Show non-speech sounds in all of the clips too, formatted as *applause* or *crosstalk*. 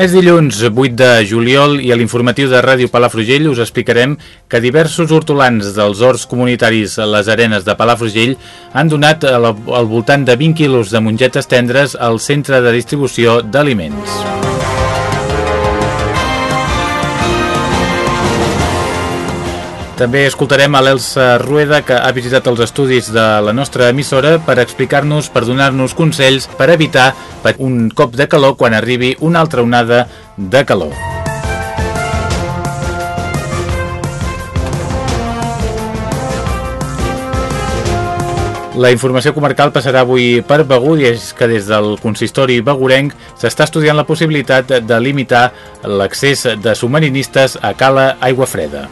És dilluns 8 de juliol i a l'informatiu de Ràdio Palafrugell us explicarem que diversos hortolans dels horts comunitaris a les arenes de Palafrugell han donat al, voltant de 20 quilos de mongetes tendres al centre de distribució d'aliments. També escoltarem a l'Elsa Rueda, que ha visitat els estudis de la nostra emissora per explicar-nos, per donar-nos consells per evitar un cop de calor quan arribi una altra onada de calor. La informació comarcal passarà avui per Begur i és que des del consistori begurenc s'està estudiant la possibilitat de limitar l'accés de submarinistes a Cala Aigua Freda.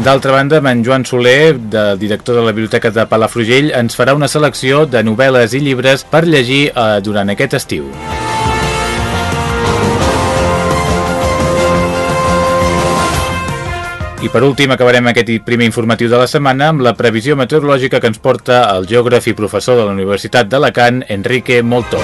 D'altra banda, en Joan Soler, de director de la Biblioteca de Palafrugell, ens farà una selecció de novel·les i llibres per llegir eh, durant aquest estiu. I per últim acabarem aquest primer informatiu de la setmana amb la previsió meteorològica que ens porta el geògraf i professor de la Universitat d'Alacant, Enrique Moltó.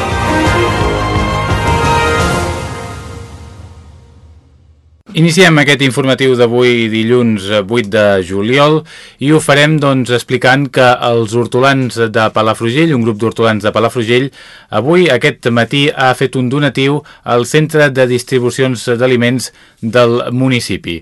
Iniciem aquest informatiu d'avui dilluns 8 de juliol i ho farem doncs, explicant que els hortolans de Palafrugell, un grup d'hortolans de Palafrugell, avui aquest matí ha fet un donatiu al centre de distribucions d'aliments del municipi.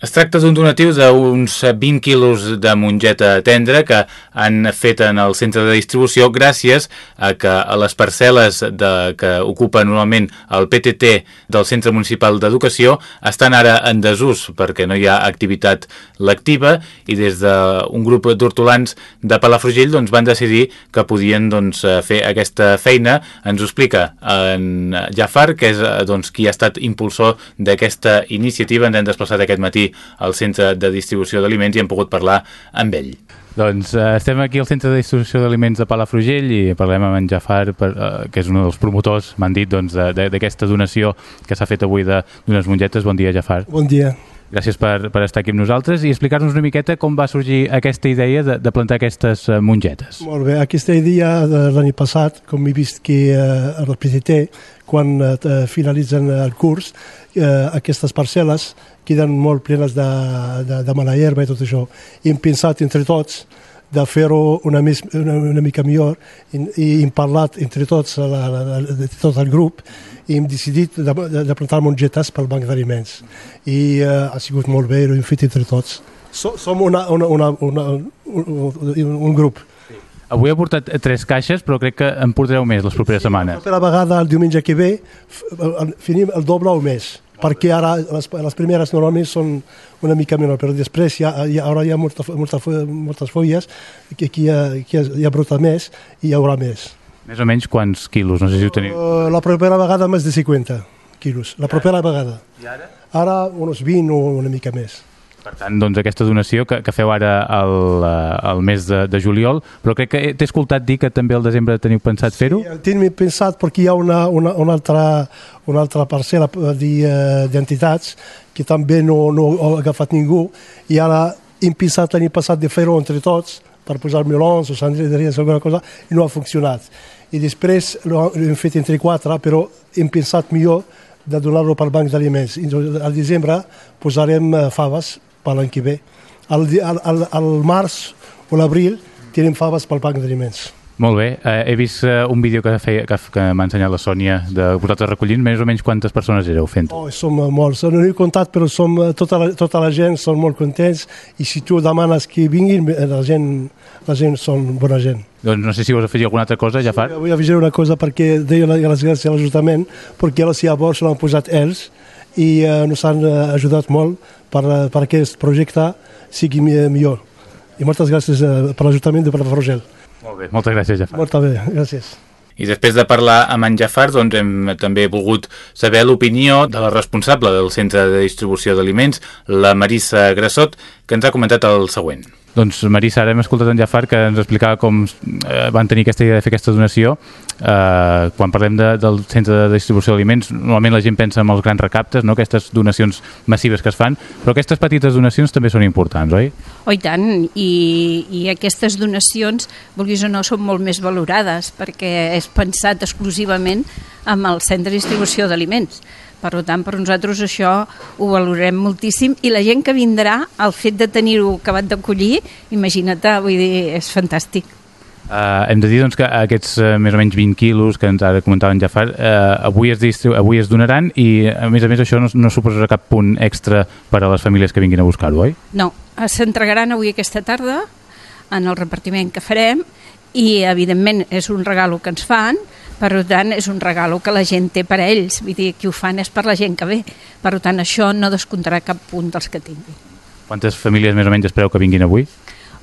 Es tracta d'un donatiu d'uns 20 quilos de mongeta tendra que han fet en el centre de distribució gràcies a que a les parcel·les de, que ocupa normalment el PTT del Centre Municipal d'Educació estan ara en desús perquè no hi ha activitat lectiva i des d'un grup d'hortolans de Palafrugell doncs, van decidir que podien doncs, fer aquesta feina. Ens ho explica en Jafar, que és doncs, qui ha estat impulsor d'aquesta iniciativa. Ens hem desplaçat aquest matí al centre de distribució d'aliments i hem pogut parlar amb ell. Doncs eh, estem aquí al centre de distribució d'aliments de Palafrugell i parlem amb en Jafar, per, eh, que és un dels promotors, m'han dit, doncs, d'aquesta doncs, donació que s'ha fet avui d'unes mongetes. Bon dia, Jafar. Bon dia. Gràcies per, per estar aquí amb nosaltres i explicar-nos una miqueta com va sorgir aquesta idea de, de plantar aquestes uh, mongetes. Molt bé, aquesta idea de l'any passat, com he vist que el PTT, quan uh, finalitzen el curs, uh, aquestes parcel·les queden molt plenes de, de, de mala herba i tot això. I hem pensat entre tots de fer-ho una, una, una mica millor i, i hem parlat entre tots, la, la, la, tot el grup i hem decidit de, de, de plantar mongetes pel banc d'aliments i uh, ha sigut molt bé, ho hem fet entre tots. So, som una, una, una, una, un, un grup. Avui he portat tres caixes, però crec que en portareu més les properes setmanes. La propera vegada, el diumenge que ve, finim el doble o més perquè ara les, les primeres normalment són una mica menor, però després ja, ja, ara hi ha molta, molta, moltes fulles que aquí hi ha, aquí hi ha brota més i hi haurà més. Més o menys quants quilos? No sé si ho teniu. Uh, la propera vegada més de 50 quilos, la propera vegada. I ara? Ara uns 20 o una mica més. Per tant, doncs, aquesta donació que, que feu ara al, al mes de, de juliol, però crec que t'he escoltat dir que també al desembre teniu pensat fer-ho? Sí, tinc pensat perquè hi ha una, una, una, altra, una altra parcel·la d'entitats que també no, no ha agafat ningú i ara hem pensat l'any passat de fer-ho entre tots per posar melons o sandreries o alguna cosa i no ha funcionat. I després l'hem fet entre quatre, però hem pensat millor de donar-lo pel banc d'aliments. Al desembre posarem faves per l'any que ve. Al, al, al, març o l'abril tenim faves pel banc d'aliments. Molt bé, eh, he vist eh, un vídeo que, feia, que, que m'ha ensenyat la Sònia de vosaltres recollint, més o menys quantes persones éreu fent Oh, som eh, molts, no he comptat, però som, eh, tota, la, tota la gent són molt contents i si tu demanes que vinguin, eh, la gent, la gent són bona gent. Doncs no sé si vols afegir alguna altra cosa, Jafar. Vull afegir una cosa perquè deia les gràcies a l'Ajuntament perquè els llavors l'han posat ells i eh, ens han eh, ajudat molt per, eh, per aquest projecte sigui mi- millor. I moltes gràcies eh, per l'Ajuntament de Palafrugell. Molt bé, moltes gràcies, Jafar. Molt bé, gràcies. I després de parlar amb en Jafar, doncs hem també volgut saber l'opinió de la responsable del centre de distribució d'aliments, la Marissa Grassot, que ens ha comentat el següent. Doncs Marissa, ara hem escoltat en Jafar que ens explicava com eh, van tenir aquesta idea de fer aquesta donació. Eh, quan parlem de, del centre de distribució d'aliments, normalment la gent pensa en els grans recaptes, no? aquestes donacions massives que es fan, però aquestes petites donacions també són importants, oi? Oh, i tant, i, i aquestes donacions, vulguis o no, són molt més valorades perquè és pensat exclusivament amb el centre de distribució d'aliments. Per tant, per nosaltres això ho valorem moltíssim i la gent que vindrà, el fet de tenir-ho acabat d'acollir, imagina't, vull dir, és fantàstic. Uh, hem de dir doncs, que aquests uh, més o menys 20 quilos que ens ara comentaven Jafar uh, avui, es distribu avui es donaran i a més a més això no, no suposarà cap punt extra per a les famílies que vinguin a buscar-ho, oi? No, s'entregaran avui aquesta tarda en el repartiment que farem i evidentment és un regalo que ens fan per tant és un regalo que la gent té per a ells vull dir, qui ho fan és per la gent que ve per tant això no descomptarà cap punt dels que tinguin Quantes famílies més o menys espereu que vinguin avui?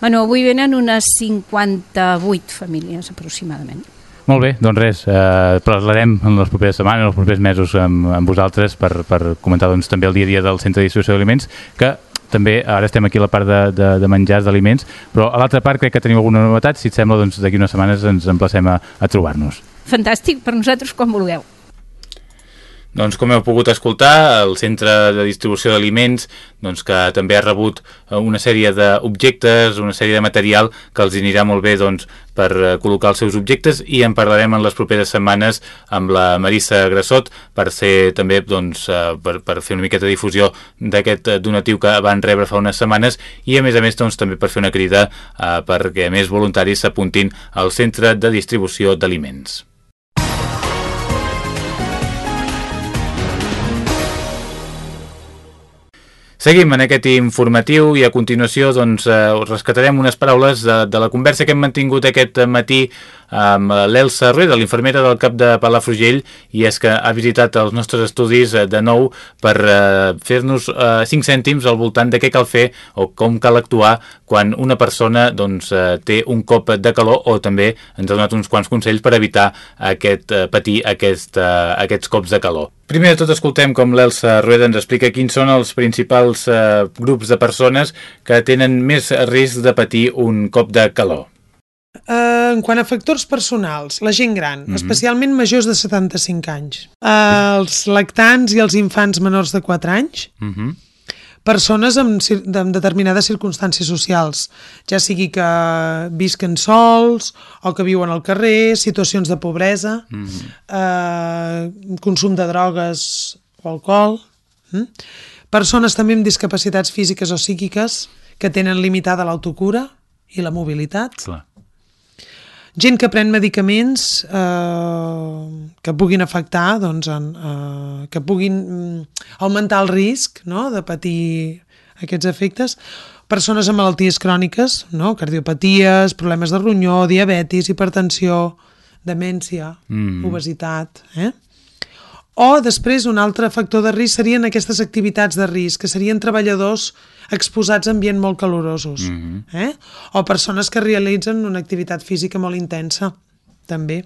bueno, avui venen unes 58 famílies aproximadament Molt bé, doncs res, eh, parlarem en les properes setmanes, en els propers mesos amb, amb vosaltres per, per comentar doncs, també el dia a dia del Centre de Distribució d'Aliments, que també ara estem aquí a la part de, de, de menjars d'aliments, però a l'altra part crec que tenim alguna novetat, si et sembla, doncs d'aquí unes setmanes ens emplacem a, a trobar-nos. Fantàstic, per nosaltres quan vulgueu. Doncs com heu pogut escoltar, el centre de distribució d'aliments doncs que també ha rebut eh, una sèrie d'objectes, una sèrie de material que els anirà molt bé doncs, per eh, col·locar els seus objectes. I en parlarem en les properes setmanes amb la Marissa Grassot per ser també doncs, eh, per, per fer una miqueta de difusió d'aquest donatiu que van rebre fa unes setmanes. I a més a més doncs, també per fer una crida eh, perquè més voluntaris s'apuntin al centre de distribució d'aliments. Seguim en aquest informatiu i a continuació doncs, eh, rescatarem unes paraules de, de la conversa que hem mantingut aquest matí amb l'Elsa Rueda, l'infermera del CAP de Palafrugell, i és que ha visitat els nostres estudis eh, de nou per eh, fer-nos eh, 5 cèntims al voltant de què cal fer o com cal actuar quan una persona doncs, eh, té un cop de calor o també ens ha donat uns quants consells per evitar aquest, eh, patir aquest, eh, aquests cops de calor. Primer de tot escoltem com l'Elsa Rueda ens explica quins són els principals eh, grups de persones que tenen més risc de patir un cop de calor. Uh, en quant a factors personals, la gent gran, mm. -hmm. especialment majors de 75 anys, uh, els lactants i els infants menors de 4 anys, Uh -huh. persones amb, amb determinades circumstàncies socials, ja sigui que visquen sols o que viuen al carrer, situacions de pobresa, mm -hmm. uh, consum de drogues o alcohol, mm? persones també amb discapacitats físiques o psíquiques que tenen limitada l'autocura i la mobilitat, Clar. Gent que pren medicaments eh, que puguin afectar, doncs, en, eh, que puguin mm, augmentar el risc no?, de patir aquests efectes, persones amb malalties cròniques, no? cardiopaties, problemes de ronyó, diabetis, hipertensió, demència, Mm. obesitat... Eh? O després un altre factor de risc serien aquestes activitats de risc, que serien treballadors exposats a ambient molt calorosos. Mhm. eh? O persones que realitzen una activitat física molt intensa, també.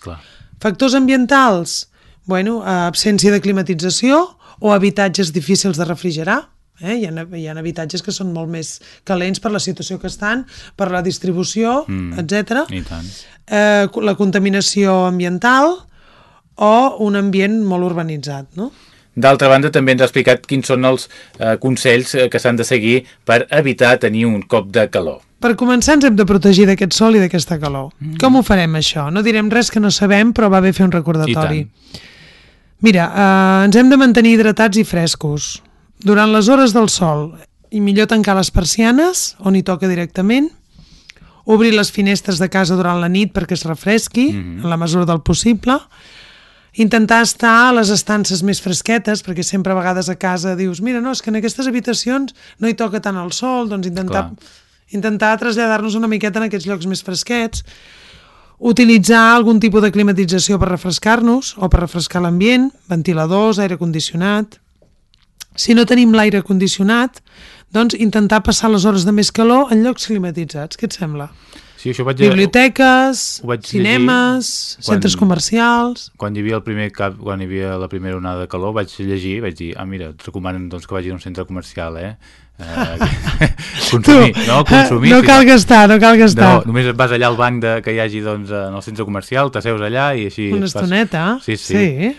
Clar. Factors ambientals, bueno, eh, absència de climatització o habitatges difícils de refrigerar. Eh? Hi, ha, hi ha habitatges que són molt més calents per la situació que estan, per la distribució, Mm. mm. etc. Eh, la contaminació ambiental o un ambient molt urbanitzat, no? D'altra banda, també ens ha explicat quins són els eh, consells eh, que s'han de seguir per evitar tenir un cop de calor. Per començar ens hem de protegir d'aquest sol i d'aquesta calor. Mm. Com ho farem això? No direm res que no sabem, però va bé fer un recordatori. Mira, eh, ens hem de mantenir hidratats i frescos. Durant les hores del sol, i millor tancar les persianes, on hi toca directament, obrir les finestres de casa durant la nit perquè es refresqui, mm -hmm. en la mesura del possible, intentar estar a les estances més fresquetes, perquè sempre a vegades a casa dius, mira, no, és que en aquestes habitacions no hi toca tant el sol, doncs intentar, intentar traslladar-nos una miqueta en aquests llocs més fresquets, utilitzar algun tipus de climatització per refrescar-nos o per refrescar l'ambient, ventiladors, aire condicionat. Si no tenim l'aire condicionat, doncs intentar passar les hores de més calor en llocs climatitzats. Què et sembla? Sí, això vaig... Biblioteques, vaig cinemes, quan- centres comercials... Quan hi havia el primer cap, quan hi havia la primera onada de calor, vaig llegir, vaig dir, ah, mira, et recomanen doncs, que vagis a un centre comercial, eh? eh *laughs* *laughs* consumir, no? Consumir. no cal gastar, no cal gastar. No, només vas allà al banc de, que hi hagi doncs, en el centre comercial, t'asseus allà i així... Una estoneta. Sí, sí. sí.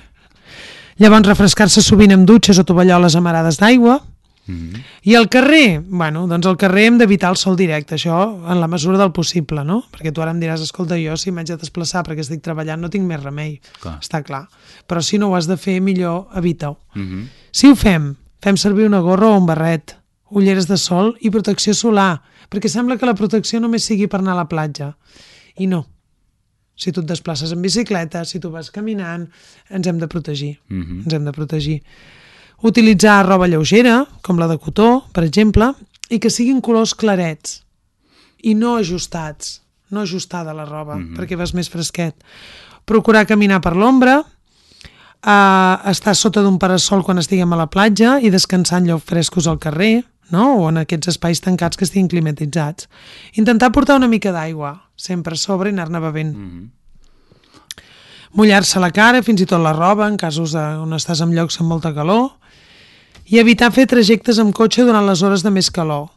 Llavors refrescar-se sovint amb dutxes o tovalloles amarades d'aigua. Mhm. I al carrer, bueno, doncs al carrer hem d'evitar el sol directe, això en la mesura del possible, no? Perquè tu ara em diràs, escolta, jo si m'haig de desplaçar perquè estic treballant no tinc més remei, Clar. està clar. Però si no ho has de fer, millor evita-ho. Mhm. Si ho fem, fem servir una gorra o un barret, ulleres de sol i protecció solar, perquè sembla que la protecció només sigui per anar a la platja. I no. Si tu et desplaces en bicicleta, si tu vas caminant, ens hem de protegir. Mhm. Ens hem de protegir. Utilitzar roba lleugera, com la de cotó, per exemple, i que siguin colors clarets i no ajustats, no ajustada la roba, perquè vas més fresquet. Procurar caminar per l'ombra, uh, estar sota d'un parasol quan estiguem a la platja i descansar en llocs frescos al carrer, no? o en aquests espais tancats que estiguin climatitzats. Intentar portar una mica d'aigua, sempre a sobre i anar-ne bevent. Mhm. Mullar-se la cara, fins i tot la roba, en casos de, on estàs en llocs amb molta calor, i evitar fer trajectes amb cotxe durant les hores de més calor.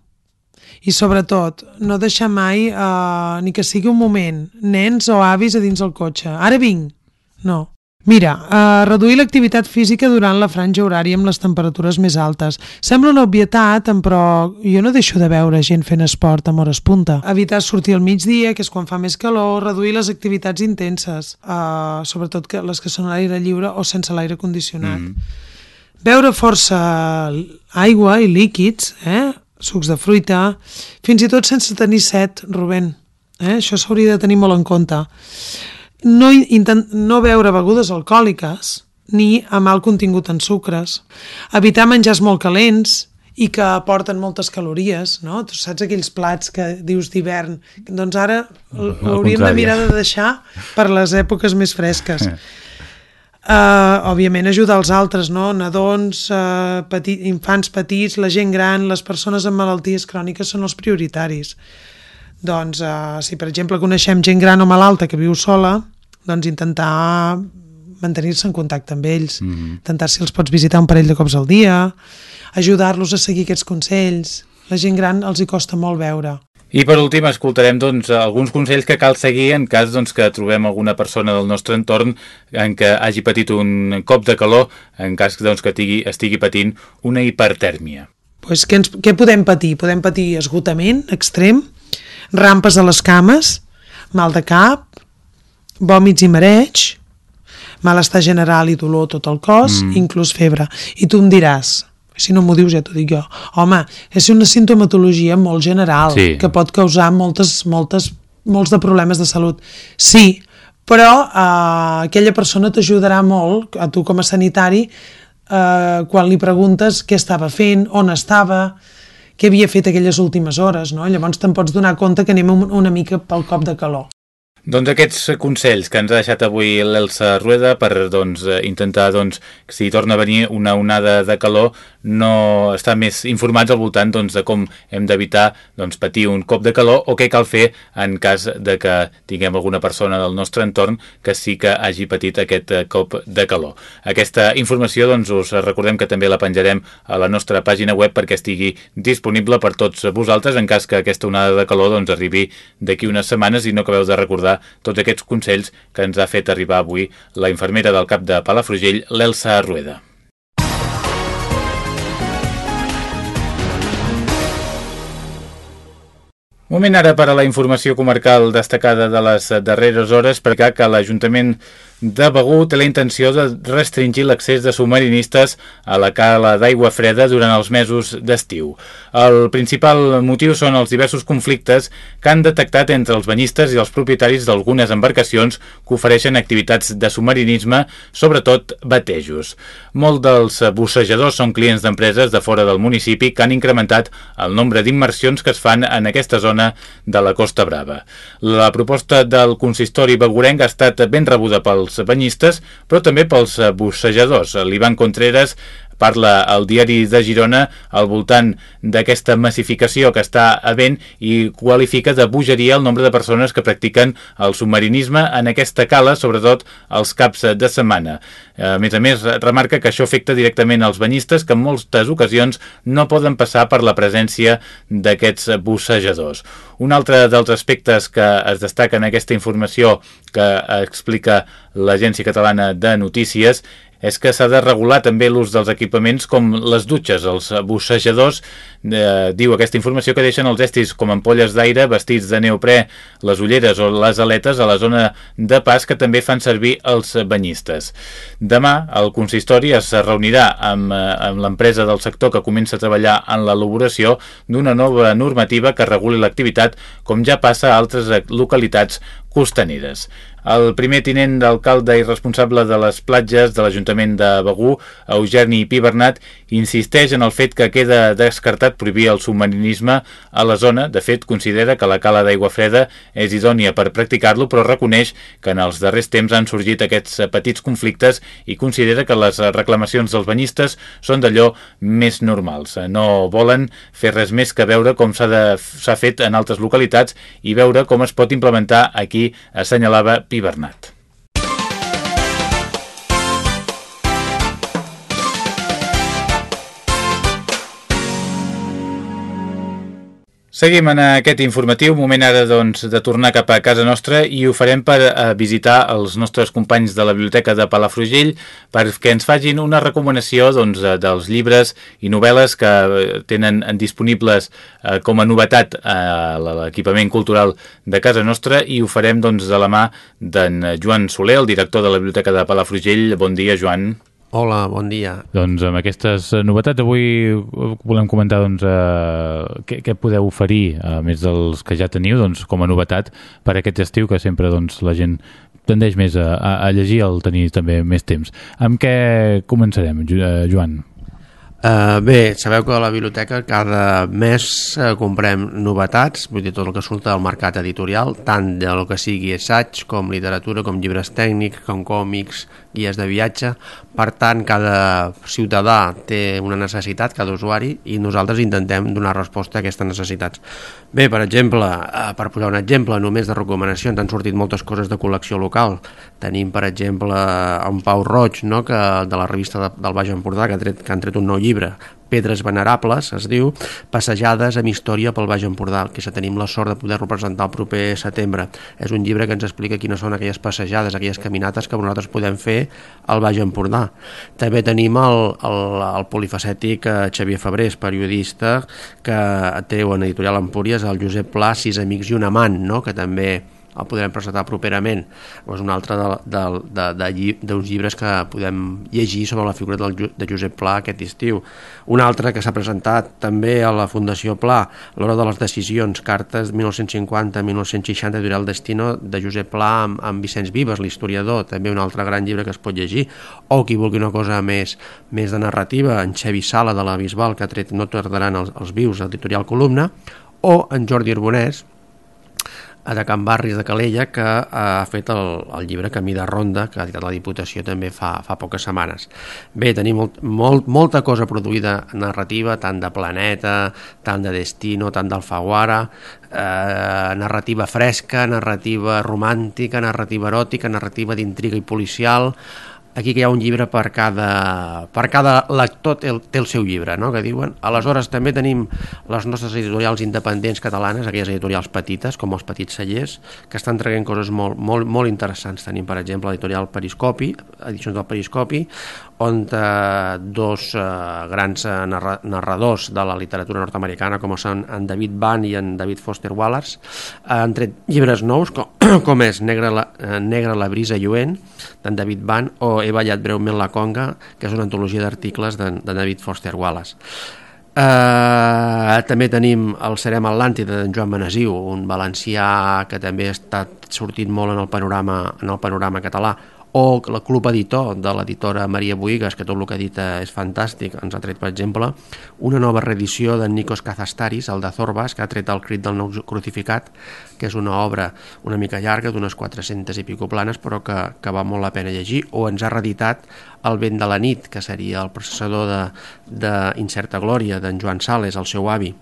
I sobretot, no deixar mai, eh, ni que sigui un moment, nens o avis a dins del cotxe. Ara vinc! No. Mira, eh, reduir l'activitat física durant la franja horària amb les temperatures més altes. Sembla una obvietat, però jo no deixo de veure gent fent esport amb hores punta. Evitar sortir al migdia, que és quan fa més calor, reduir les activitats intenses, eh, sobretot que les que són a l'aire lliure o sense l'aire condicionat. Mm. Beure força aigua i líquids, eh? sucs de fruita, fins i tot sense tenir set, Rubén. Eh? Això s'hauria de tenir molt en compte. No, intent, no beure begudes alcohòliques ni amb alt contingut en sucres. Evitar menjars molt calents i que aporten moltes calories, no? Tu saps aquells plats que dius d'hivern? Doncs ara l- Al hauríem de mirar de deixar per les èpoques més fresques. *laughs* Uh, òbviament ajudar els altres, no? nadons, uh, petit, infants petits, la gent gran, les persones amb malalties cròniques són els prioritaris. Doncs uh, si per exemple coneixem gent gran o malalta que viu sola, doncs intentar mantenir-se en contacte amb ells, mm -hmm. intentar si els pots visitar un parell de cops al dia, ajudar-los a seguir aquests consells. La gent gran els hi costa molt veure. I per últim escoltarem doncs, alguns consells que cal seguir en cas doncs, que trobem alguna persona del nostre entorn en què hagi patit un cop de calor, en cas doncs, que tigui, estigui patint una hipertèrmia. pues, què, ens, què podem patir? Podem patir esgotament extrem, rampes a les cames, mal de cap, vòmits i mareig, malestar general i dolor tot el cos, mm. inclús febre. I tu em diràs, si no m'ho dius ja t'ho dic jo, home, és una sintomatologia molt general Sí. que pot causar moltes, moltes, molts de problemes de salut. Sí, però eh, aquella persona t'ajudarà molt, a tu com a sanitari, eh, quan li preguntes què estava fent, on estava, què havia fet aquelles últimes hores, no? Llavors te'n pots donar compte que anem un- una mica pel cop de calor. Doncs aquests consells que ens ha deixat avui l'Elsa Rueda per doncs, eh, intentar, doncs, que si torna a venir una onada de calor, no estar més informats al voltant doncs, de com hem d'evitar doncs, patir un cop de calor o què cal fer en cas de que tinguem alguna persona del nostre entorn que sí que hagi patit aquest eh, cop de calor. Aquesta informació doncs, us recordem que també la penjarem a la nostra pàgina web perquè estigui disponible per tots vosaltres en cas que aquesta onada de calor doncs, arribi d'aquí unes setmanes i no acabeu de recordar tots aquests consells que ens ha fet arribar avui la infermera del cap de Palafrugell, l'Elsa Rueda. Moment ara per a la informació comarcal destacada de les darreres hores, perquè que l'Ajuntament de Begur té la intenció de restringir l'accés de submarinistes a la cala d'aigua freda durant els mesos d'estiu. El principal motiu són els diversos conflictes que han detectat entre els banyistes i els propietaris d'algunes embarcacions que ofereixen activitats de submarinisme, sobretot batejos. Molt dels bussejadors són clients d'empreses de fora del municipi que han incrementat el nombre d'immersions que es fan en aquesta zona de la Costa Brava. La proposta del consistori begurenc ha estat ben rebuda pels pels banyistes, però també pels bussejadors. L'Ivan Contreras parla al diari de Girona al voltant d'aquesta massificació que està havent i qualifica de bogeria el nombre de persones que practiquen el submarinisme en aquesta cala, sobretot els caps de setmana. A més a més, remarca que això afecta directament als banyistes que en moltes ocasions no poden passar per la presència d'aquests bussejadors. Un altre dels aspectes que es destaca en aquesta informació que explica l'Agència Catalana de Notícies és que s'ha de regular també l'ús dels equipaments com les dutxes. Els bussejadors, eh, diu aquesta informació, que deixen els estis com ampolles d'aire, vestits de neoprè, les ulleres o les aletes a la zona de pas que també fan servir els banyistes. Demà el consistori es reunirà amb, eh, amb l'empresa del sector que comença a treballar en l'elaboració d'una nova normativa que reguli l'activitat com ja passa a altres localitats costaneres. El primer tinent d'alcalde i responsable de les platges de l'Ajuntament de Begú, Eugeni Pibernat, insisteix en el fet que queda descartat prohibir el submarinisme a la zona. De fet, considera que la cala d'aigua freda és idònia per practicar-lo, però reconeix que en els darrers temps han sorgit aquests petits conflictes i considera que les reclamacions dels banyistes són d'allò més normals. No volen fer res més que veure com s'ha fet en altres localitats i veure com es pot implementar aquí, assenyalava Pibernat. Bernat. Seguim en aquest informatiu, moment ara doncs, de tornar cap a casa nostra i ho farem per uh, visitar els nostres companys de la Biblioteca de Palafrugell perquè ens facin una recomanació doncs, uh, dels llibres i novel·les que uh, tenen disponibles com a novetat a l'equipament cultural de casa nostra i ho farem doncs, de la mà d'en Joan Soler, el director de la Biblioteca de Palafrugell. Bon dia, Joan. Hola, bon dia. Doncs amb aquestes novetats avui volem comentar doncs, eh, què, què podeu oferir, a més dels que ja teniu, doncs, com a novetat per aquest estiu que sempre doncs, la gent tendeix més a, a llegir al tenir també més temps. Amb què començarem, eh, Joan? Uh, bé, sabeu que a la biblioteca cada mes uh, comprem novetats, vull dir tot el que surt al mercat editorial, tant del que sigui assaig com literatura, com llibres tècnics, com còmics, guies de viatge. Per tant, cada ciutadà té una necessitat, cada usuari, i nosaltres intentem donar resposta a aquestes necessitats. Bé, per exemple, eh, per posar un exemple, només de recomanacions han sortit moltes coses de col·lecció local. Tenim, per exemple, un Pau Roig, no?, que, de la revista de, del Baix Empordà, que, ha tret, que han tret un nou llibre, Pedres Venerables, es diu, passejades amb història pel Baix Empordà, que se tenim la sort de poder-lo presentar el proper setembre. És un llibre que ens explica quines són aquelles passejades, aquelles caminates que nosaltres podem fer al Baix Empordà. També tenim el, el, el polifacètic eh, Xavier Febrés, periodista, que té en editorial Empúries el Josep Pla, Sis amics i un amant, no? que també el podrem presentar properament. És un altre d'uns llibres que podem llegir sobre la figura del, de Josep Pla aquest estiu. Un altre que s'ha presentat també a la Fundació Pla, l'hora de les decisions, cartes 1950-1960 d'Uriel Destino de Josep Pla amb, amb Vicenç Vives, l'historiador, també un altre gran llibre que es pot llegir, o qui vulgui una cosa més, més de narrativa, en Xevi Sala de la Bisbal, que ha tret No tardaran els, els vius, editorial Columna, o en Jordi Arbonès, de Can Barris de Calella que ha fet el, el llibre Camí de Ronda que ha editat la Diputació també fa, fa poques setmanes. Bé, tenim molt, molt, molta cosa produïda narrativa, tant de Planeta, tant de Destino, tant d'Alfaguara, eh, narrativa fresca, narrativa romàntica, narrativa eròtica, narrativa d'intriga i policial, aquí que hi ha un llibre per cada, per cada lector té el, té el seu llibre, no? que diuen. Aleshores també tenim les nostres editorials independents catalanes, aquelles editorials petites, com els petits cellers, que estan traient coses molt, molt, molt interessants. Tenim, per exemple, l'editorial Periscopi, edicions del Periscopi, on eh, dos eh, grans eh, narra narradors de la literatura nord-americana, com són en David Van i en David Foster Wallace, eh, han tret llibres nous, com, *clears throat* com és Negra la, eh, Negra la brisa lluent, d'en David Van, o He ballat breument la conga, que és una antologia d'articles de, de David Foster Wallace. Uh, també tenim el Serem Atlàntida d'en Joan Manasiu, un valencià que també ha estat sortint molt en el panorama, en el panorama català, o el club editor de l'editora Maria Boigues, que tot el que ha dit és fantàstic, ens ha tret, per exemple, una nova reedició de Nikos Kazastaris, el de Zorbas, que ha tret el crit del nou crucificat, que és una obra una mica llarga, d'unes 400 i pico planes, però que, que va molt la pena llegir, o ens ha reeditat El vent de la nit, que seria el processador d'Incerta Glòria, d'en Joan Sales, el seu avi,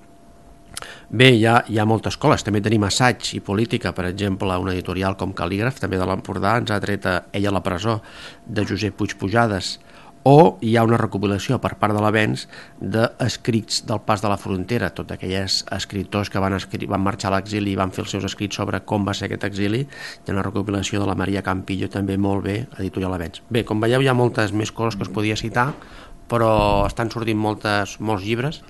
Bé, hi ha, hi ha moltes escoles, també tenim assaig i política, per exemple, una editorial com Calígraf, també de l'Empordà, ens ha tret a ella a la presó, de Josep Puig Pujades, o hi ha una recopilació per part de l'Avenç d'escrits del pas de la frontera, tots aquells escriptors que van, escri van marxar a l'exili i van fer els seus escrits sobre com va ser aquest exili, hi ha una recopilació de la Maria Campillo també molt bé, editorial Avenç. Bé, com veieu hi ha moltes més coses que es podia citar, però estan sortint moltes, molts llibres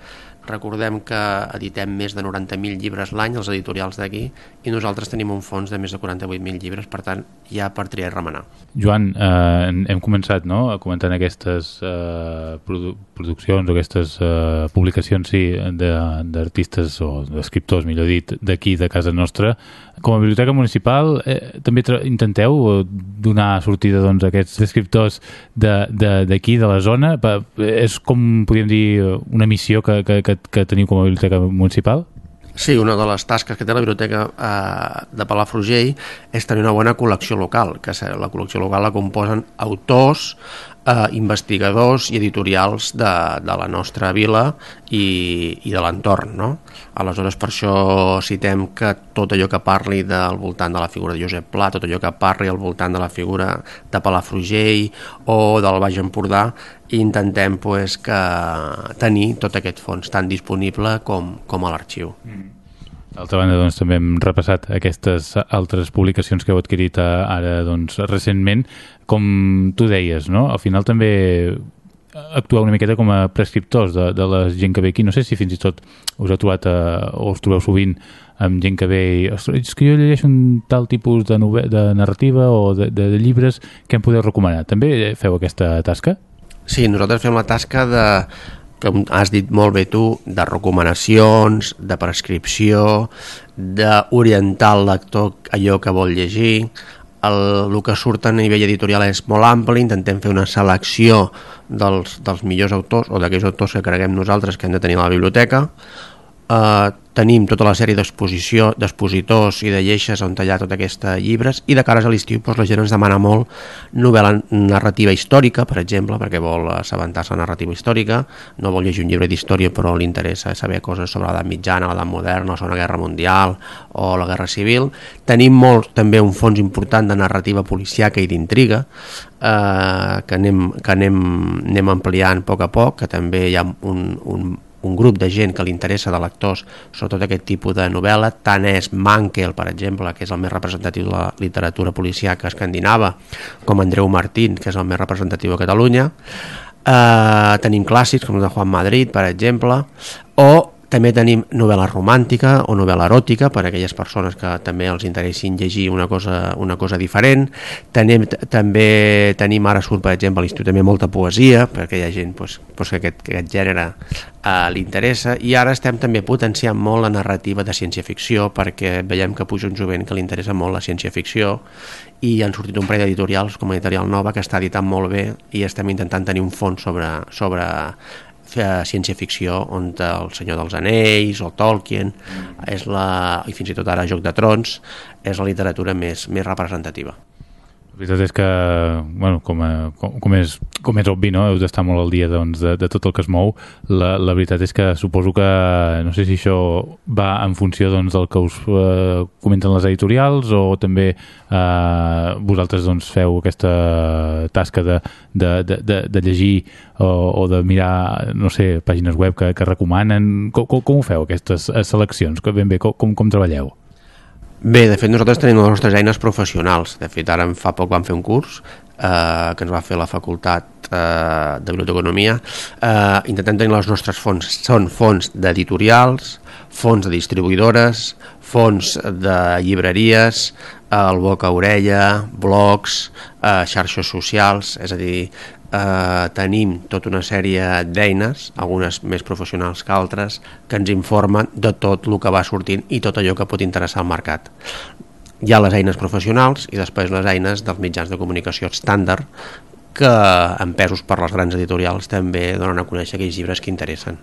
Recordem que editem més de 90.000 llibres l'any, els editorials d'aquí, i nosaltres tenim un fons de més de 48.000 llibres, per tant, hi ha per triar i remenar. Joan, eh, hem començat no, comentant aquestes eh, produ produccions o aquestes eh, publicacions sí, d'artistes o d'escriptors, millor dit, d'aquí, de casa nostra. Com a biblioteca municipal eh, també intenteu donar sortida doncs, a aquests escriptors d'aquí, de, de, de la zona? És com, podríem dir, una missió que, que que, que teniu com a biblioteca municipal? Sí, una de les tasques que té la biblioteca eh, de Palafrugell és tenir una bona col·lecció local, que la col·lecció local la composen autors, eh, investigadors i editorials de, de la nostra vila i, i de l'entorn. No? Aleshores, per això citem que tot allò que parli del voltant de la figura de Josep Pla, tot allò que parli al voltant de la figura de Palafrugell o del Baix Empordà, intentem pues, que tenir tot aquest fons tan disponible com, com a l'arxiu. Mm. D'altra banda, doncs, també hem repassat aquestes altres publicacions que heu adquirit eh, ara doncs, recentment. Com tu deies, no? al final també actuar una miqueta com a prescriptors de, de la gent que ve aquí. No sé si fins i tot us heu trobat eh, o us trobeu sovint amb gent que ve i és que jo llegeixo un tal tipus de, de narrativa o de, de, de llibres que em podeu recomanar. També feu aquesta tasca? Sí, nosaltres fem la tasca de com has dit molt bé tu, de recomanacions, de prescripció, d'orientar el lector allò que vol llegir, el, el que surt a nivell editorial és molt ampli, intentem fer una selecció dels, dels millors autors o d'aquells autors que creguem nosaltres que hem de tenir a la biblioteca, eh, tenim tota la sèrie d'expositors i de lleixes on tallar tot aquesta llibres i de cares a l'estiu doncs, la gent ens demana molt novel·la narrativa històrica, per exemple, perquè vol assabentar-se la narrativa històrica, no vol llegir un llibre d'història però li interessa saber coses sobre l'edat mitjana, l'edat moderna, la Segona Guerra Mundial o la Guerra Civil. Tenim molt també un fons important de narrativa policiaca i d'intriga eh, que, anem, que anem, anem ampliant a poc a poc, que també hi ha un, un un grup de gent que li interessa de lectors sobretot aquest tipus de novel·la, tant és Mankel, per exemple, que és el més representatiu de la literatura policiaca escandinava, com Andreu Martín, que és el més representatiu a Catalunya, eh, tenim clàssics com de Juan Madrid, per exemple, o també tenim novel·la romàntica o novel·la eròtica per a aquelles persones que també els interessin llegir una cosa, una cosa diferent. Tenim, també tenim, ara surt per exemple a l'institut també molta poesia, perquè hi ha gent pues, pues, que aquest, aquest gènere eh, li interessa, i ara estem també potenciant molt la narrativa de ciència-ficció perquè veiem que puja un jovent que li interessa molt la ciència-ficció i han sortit un parell d'editorials com l'editorial Nova que està editant molt bé i estem intentant tenir un fons sobre, sobre ciència-ficció on el Senyor dels Anells o Tolkien és la, i fins i tot ara Joc de Trons és la literatura més, més representativa. La veritat és que, bueno, com, a, com, és, com és obvi, no? heu d'estar molt al dia doncs, de, de tot el que es mou. La, la veritat és que suposo que, no sé si això va en funció doncs, del que us eh, comenten les editorials o també eh, vosaltres doncs, feu aquesta tasca de, de, de, de, de llegir o, o de mirar, no sé, pàgines web que, que recomanen. Com, com, com ho feu, aquestes seleccions? Ben bé, com, com treballeu? Bé, de fet nosaltres tenim les nostres eines professionals. De fet, ara fa poc vam fer un curs eh, que ens va fer la facultat eh, de Biblioteconomia. Eh, intentem tenir les nostres fonts. Són fonts d'editorials, fons de distribuïdores, fons de llibreries, el boca-orella, blogs, eh, xarxes socials, és a dir, eh, tenim tota una sèrie d'eines, algunes més professionals que altres, que ens informen de tot el que va sortint i tot allò que pot interessar al mercat. Hi ha les eines professionals i després les eines dels mitjans de comunicació estàndard que, empesos per les grans editorials, també donen a conèixer aquells llibres que interessen.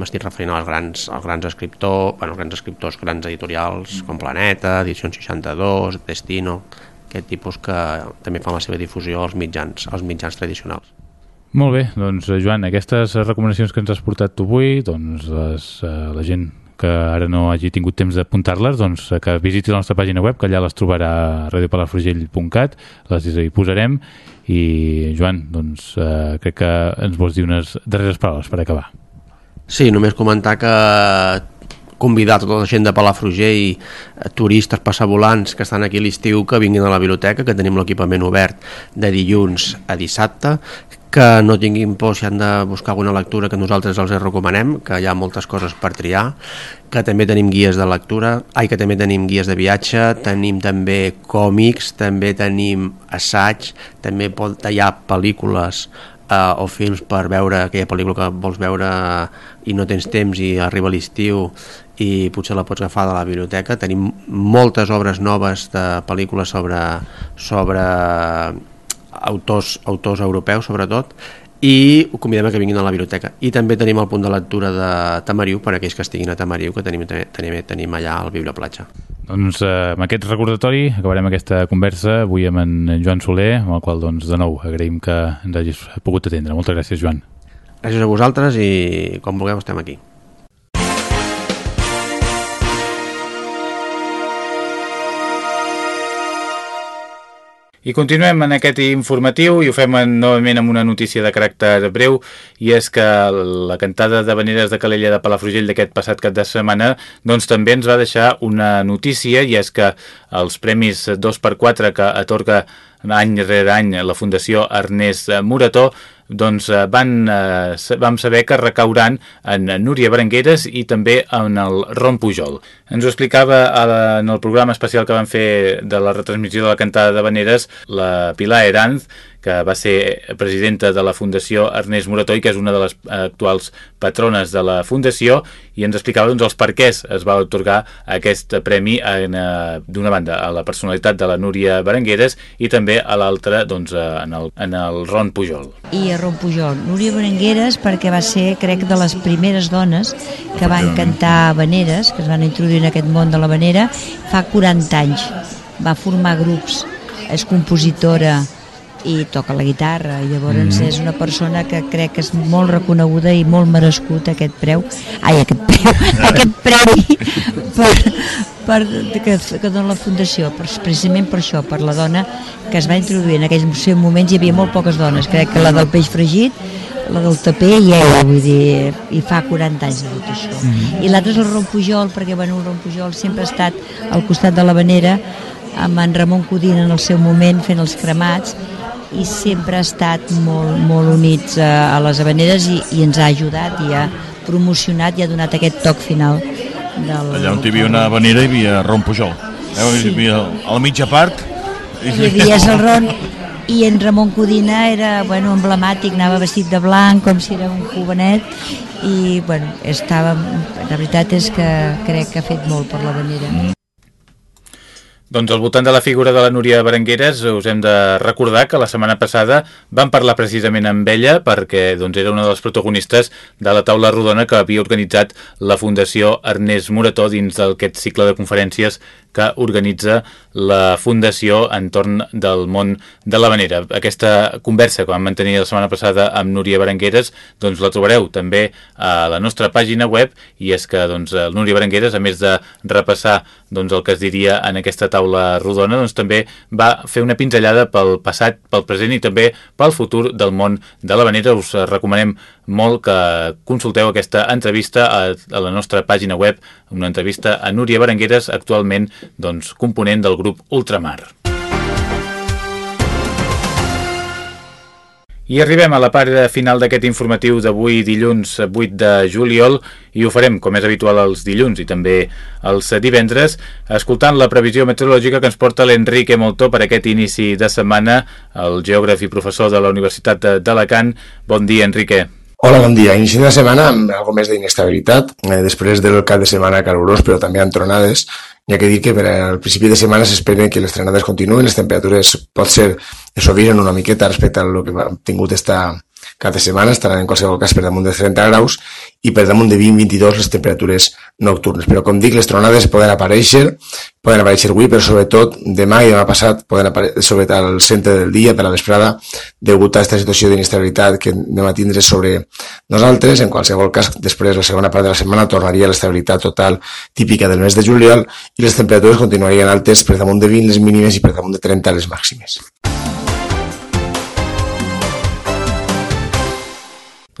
M'estic referint als grans, als grans escriptors, bueno, grans escriptors, grans editorials, com Planeta, Edició 62, Destino, aquest tipus que també fan la seva difusió als mitjans, als mitjans tradicionals. Molt bé, doncs Joan, aquestes recomanacions que ens has portat tu avui, doncs les, eh, la gent que ara no hagi tingut temps d'apuntar-les, doncs que visiti la nostra pàgina web, que allà les trobarà a radiopalafrugell.cat, les hi posarem, i Joan, doncs eh, crec que ens vols dir unes darreres paraules per acabar. Sí, només comentar que convidar tota la gent de Palafrugell, eh, turistes, passavolants que estan aquí l'estiu, que vinguin a la biblioteca, que tenim l'equipament obert de dilluns a dissabte, que no tinguin por si han de buscar alguna lectura que nosaltres els recomanem, que hi ha moltes coses per triar, que també tenim guies de lectura, ai, que també tenim guies de viatge, tenim també còmics, també tenim assaig, també pot, ha pel·lícules eh, o films per veure aquella pel·lícula que vols veure i no tens temps i arriba l'estiu i potser la pots agafar de la biblioteca. Tenim moltes obres noves de pel·lícules sobre, sobre autors, autors europeus, sobretot, i ho convidem a que vinguin a la biblioteca. I també tenim el punt de lectura de Tamariu per a aquells que estiguin a Tamariu, que tenim, tenim, tenim allà al Biblioplatja. Doncs eh, amb aquest recordatori acabarem aquesta conversa avui amb en Joan Soler, amb el qual doncs, de nou agraïm que ens hagis pogut atendre. Moltes gràcies, Joan. Gràcies a vosaltres i com vulgueu estem aquí. I continuem en aquest informatiu i ho fem novament amb una notícia de caràcter breu i és que la cantada de Veneres de Calella de Palafrugell d'aquest passat cap de setmana doncs també ens va deixar una notícia i és que els premis 2x4 que atorga any rere any la Fundació Ernest Morató doncs eh, van, eh, vam saber que recauran en Núria Berengueres i també en el Ron Pujol. Ens ho explicava la, en el programa especial que van fer de la retransmissió de la cantada de Veneres la Pilar Heranz, que va ser presidenta de la Fundació Ernest Morató i que és una de les actuals patrones de la Fundació i ens explicava doncs, els perquès es va otorgar aquest premi eh, d'una banda a la personalitat de la Núria Berengueres i també a l'altra doncs, en, el, en el Ron Pujol. I a Ron Pujol. Núria Berengueres perquè va ser, crec, de les primeres dones que van cantar veneres, que es van introduir en aquest món de la venera fa 40 anys. Va formar grups, és compositora, i toca la guitarra i llavors mm. és una persona que crec que és molt reconeguda i molt merescut aquest preu ai, aquest preu, *laughs* aquest premi per, per, que, que dona la Fundació per, precisament per això, per la dona que es va introduir en aquells moments hi havia molt poques dones, crec que la del peix fregit la del taper i ella, vull dir, i fa 40 anys de tot això. Mm -hmm. I l'altre és el Ron Pujol, perquè bueno, el Ron Pujol sempre ha estat al costat de la vanera amb en Ramon Codina en el seu moment fent els cremats i sempre ha estat molt, molt units a, a les habaneres i, i ens ha ajudat i ha promocionat i ha donat aquest toc final del... Allà on hi havia una habanera hi havia Ron Pujol eh? sí. hi havia a la mitja part hi havia el Ron i en Ramon Codina era bueno, emblemàtic, anava vestit de blanc com si era un jovenet i bueno, estava, la veritat és que crec que ha fet molt per la vanera. Mm. Doncs al voltant de la figura de la Núria Berengueres us hem de recordar que la setmana passada vam parlar precisament amb ella perquè doncs, era una de les protagonistes de la taula rodona que havia organitzat la Fundació Ernest Morató dins d'aquest cicle de conferències que organitza la Fundació entorn del món de l'Havanera. Aquesta conversa que vam mantenir la setmana passada amb Núria Berengueres doncs la trobareu també a la nostra pàgina web i és que doncs, el Núria Berengueres, a més de repassar doncs, el que es diria en aquesta taula rodona, doncs, també va fer una pinzellada pel passat, pel present i també pel futur del món de l'Havanera. Us recomanem molt que consulteu aquesta entrevista a, a la nostra pàgina web, una entrevista a Núria Berengueres, actualment doncs, component del grup Ultramar. I arribem a la part final d'aquest informatiu d'avui dilluns 8 de juliol i ho farem, com és habitual, els dilluns i també els divendres, escoltant la previsió meteorològica que ens porta l'Enrique Moltó per aquest inici de setmana, el geògraf i professor de la Universitat d'Alacant. Bon dia, Enrique. Hola, bon dia. Inici de setmana amb alguna més d'inestabilitat, eh, després del cap de setmana calorós, però també amb tronades, ja que dir que per al principi de setmana s'espera que les tronades continuen, les temperatures pot ser es una miqueta respecte a lo que hem tingut esta, cada setmana estaran en qualsevol cas per damunt de 30 graus i per damunt de 20-22 les temperatures nocturnes. Però com dic, les tronades poden aparèixer, poden aparèixer avui, però sobretot demà i demà passat poden aparèixer sobretot al centre del dia, per la vesprada, degut a aquesta situació d'inestabilitat que anem a tindre sobre nosaltres. En qualsevol cas, després, la segona part de la setmana, tornaria l'estabilitat total típica del mes de juliol i les temperatures continuarien altes per damunt de 20 les mínimes i per damunt de 30 les màximes.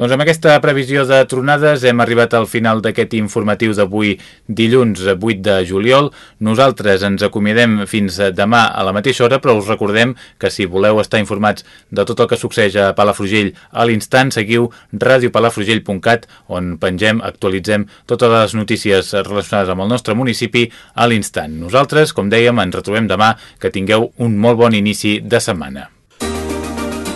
Doncs amb aquesta previsió de tronades hem arribat al final d'aquest informatiu d'avui dilluns 8 de juliol. Nosaltres ens acomiadem fins demà a la mateixa hora, però us recordem que si voleu estar informats de tot el que succeeix a Palafrugell a l'instant, seguiu radiopalafrugell.cat on pengem, actualitzem totes les notícies relacionades amb el nostre municipi a l'instant. Nosaltres, com dèiem, ens retrobem demà. Que tingueu un molt bon inici de setmana.